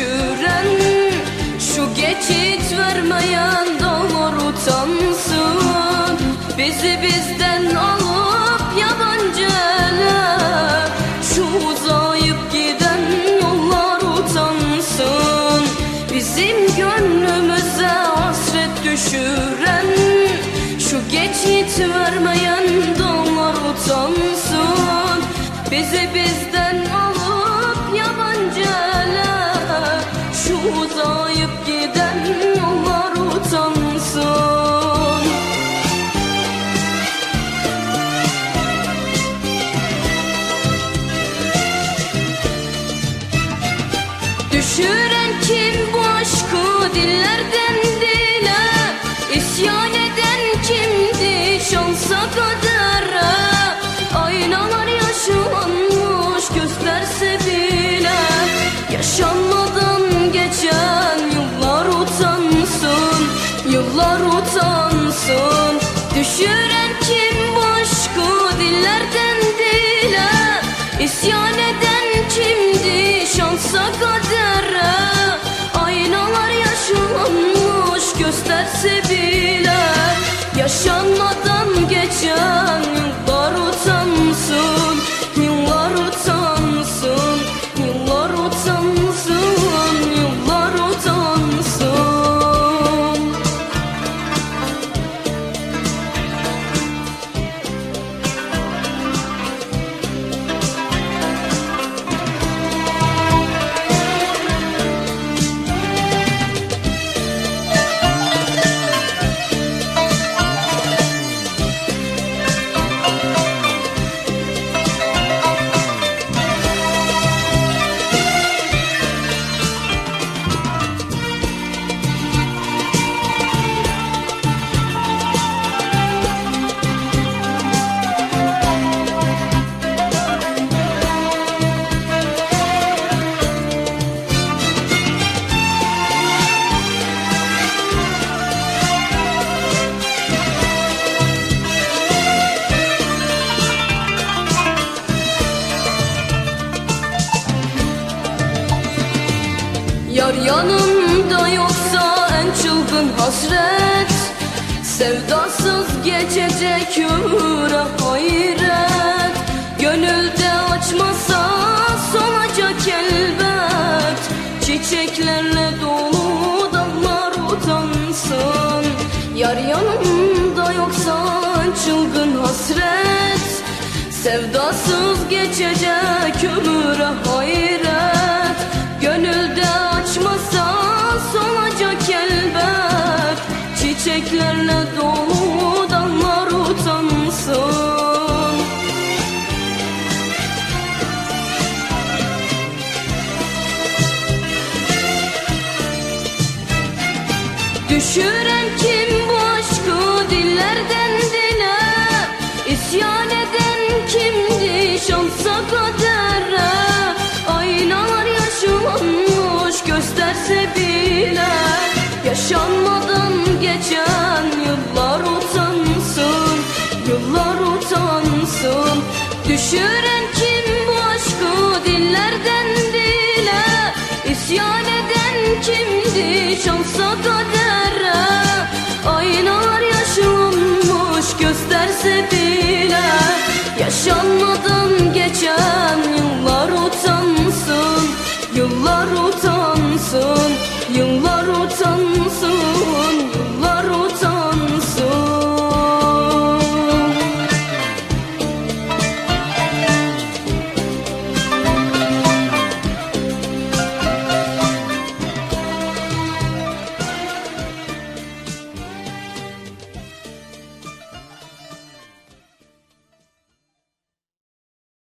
düşüren Şu geçit vermeyen dolar utansın Bizi bizden alıp yabancı ele Şu uzayıp giden yollar utansın. Bizim gönlümüze hasret düşüren Şu geçit vermeyen dolar utansın Bizi bizden alıp Şu uzayıp giden yollar utansın. Düşüren kim bu aşkı dillerden dile? İsyan eden kimdi şansa kadere Düşüren kim bu aşkı dillerden dile? İsyan eden kimdi şansa kadere? Aynalar yaşanmış gösterse bile Yaşanmadan geçen yanımda yoksa en çılgın hasret. Sevdasız geçecek ömüre hayret. Gönülde açmasa solacak elbet. Çiçeklerle dolu dallar utansın. Yar yanımda yoksa en çılgın hasret. Sevdasız geçecek ömüre hayret Çiçeklerle dolu dallar utansın. Düşüren kim bu aşkı dillerden Düşüren kim bu aşkı dillerden dile? İsyan eden kimdi? Şansa kadere Aynalar yaşanmış gösterse bile. Yaşanmadan